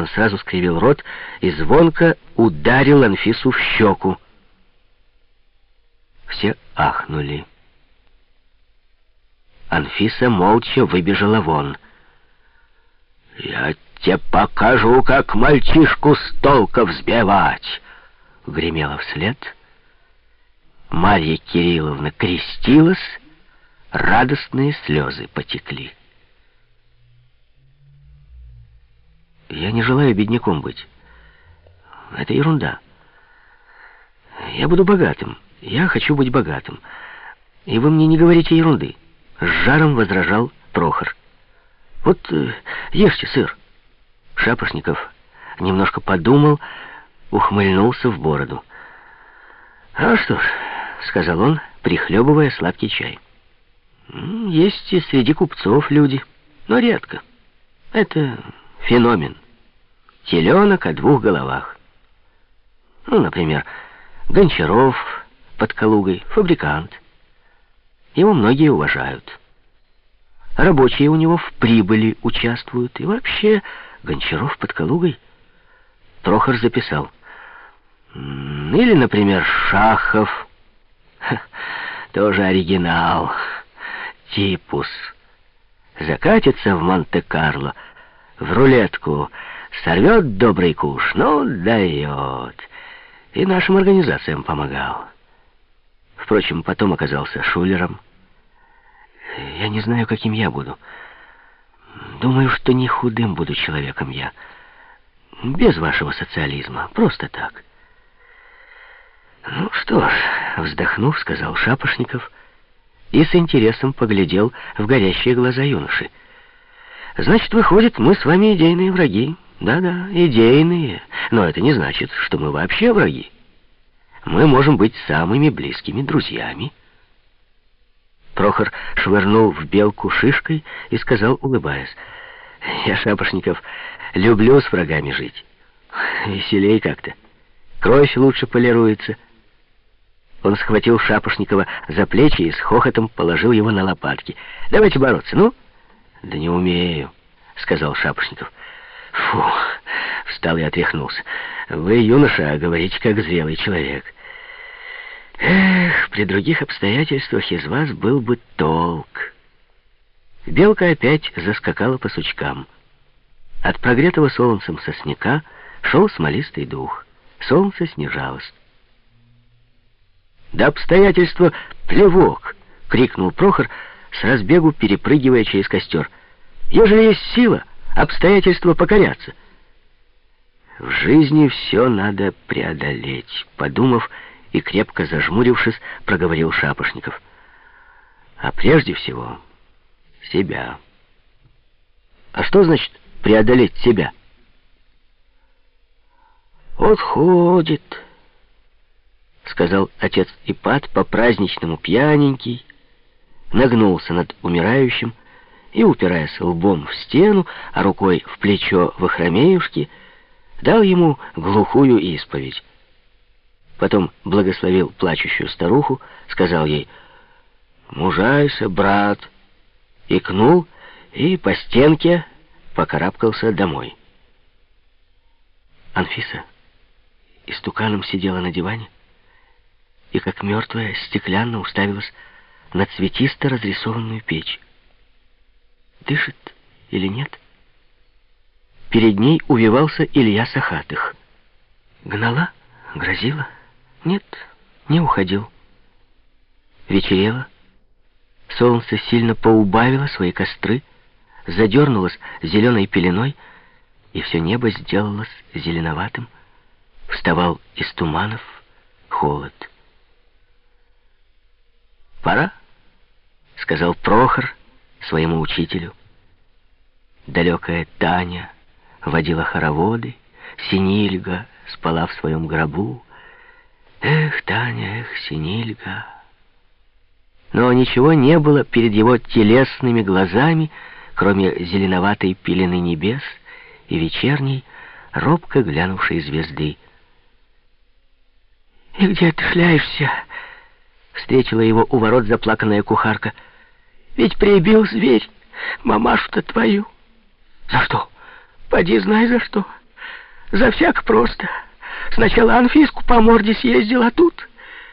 Он сразу скривил рот и звонко ударил Анфису в щеку. Все ахнули. Анфиса молча выбежала вон. «Я тебе покажу, как мальчишку с толка взбивать!» Гремела вслед. Марья Кирилловна крестилась, радостные слезы потекли. Я не желаю бедняком быть. Это ерунда. Я буду богатым. Я хочу быть богатым. И вы мне не говорите ерунды. С жаром возражал Прохор. Вот э, ешьте сыр. Шапошников немножко подумал, ухмыльнулся в бороду. «А что ж», — сказал он, прихлебывая сладкий чай. «Есть и среди купцов люди, но редко. Это феномен. Теленок о двух головах. Ну, например, Гончаров под Калугой, фабрикант. Его многие уважают. Рабочие у него в прибыли участвуют. И вообще, Гончаров под Калугой. Прохор записал. Или, например, Шахов. Ха, тоже оригинал. Типус. Закатится в Монте-Карло, в рулетку, сорвет добрый куш, ну, дает. И нашим организациям помогал. Впрочем, потом оказался шулером. Я не знаю, каким я буду. Думаю, что не худым буду человеком я. Без вашего социализма. Просто так. Ну что ж, вздохнув, сказал Шапошников и с интересом поглядел в горящие глаза юноши. Значит, выходит, мы с вами идейные враги. Да-да, идейные. Но это не значит, что мы вообще враги. Мы можем быть самыми близкими друзьями. Прохор швырнул в белку шишкой и сказал, улыбаясь, «Я, Шапошников, люблю с врагами жить. Веселей как-то. Кровь лучше полируется». Он схватил Шапошникова за плечи и с хохотом положил его на лопатки. «Давайте бороться, ну?» «Да не умею», — сказал Шапошников. «Фу!» — встал и отряхнулся. «Вы, юноша, говорите, как зрелый человек». Эх, при других обстоятельствах из вас был бы толк. Белка опять заскакала по сучкам. От прогретого солнцем сосняка шел смолистый дух. Солнце снижалось. «Да обстоятельства плевок!» — крикнул Прохор, с разбегу перепрыгивая через костер. «Ежели есть сила, обстоятельства покорятся». В жизни все надо преодолеть, подумав, и, крепко зажмурившись, проговорил Шапошников. А прежде всего, себя. А что значит преодолеть себя? «Отходит», — сказал отец Ипат по-праздничному пьяненький, нагнулся над умирающим и, упираясь лбом в стену, а рукой в плечо Вахромеюшки, дал ему глухую исповедь. Потом благословил плачущую старуху, сказал ей «Мужайся, брат!» Икнул и по стенке покарабкался домой. Анфиса истуканом сидела на диване и, как мертвая, стеклянно уставилась на цветисто разрисованную печь. Дышит или нет? Перед ней увивался Илья Сахатых. Гнала? Грозила? Нет, не уходил. Вечерело. Солнце сильно поубавило свои костры, задернулось зеленой пеленой, и все небо сделалось зеленоватым. Вставал из туманов холод. «Пора», — сказал Прохор своему учителю. Далекая Таня водила хороводы, Синильга спала в своем гробу, Эх, Таня, эх, Синильга. Но ничего не было перед его телесными глазами, кроме зеленоватой пелены небес и вечерней, робко глянувшей звезды. «И где ты шляешься?» — встретила его у ворот заплаканная кухарка. «Ведь прибил зверь мамашу-то твою». «За что? Поди знай за что. За всяк просто. Сначала Анфиску по морде съездил, а тут...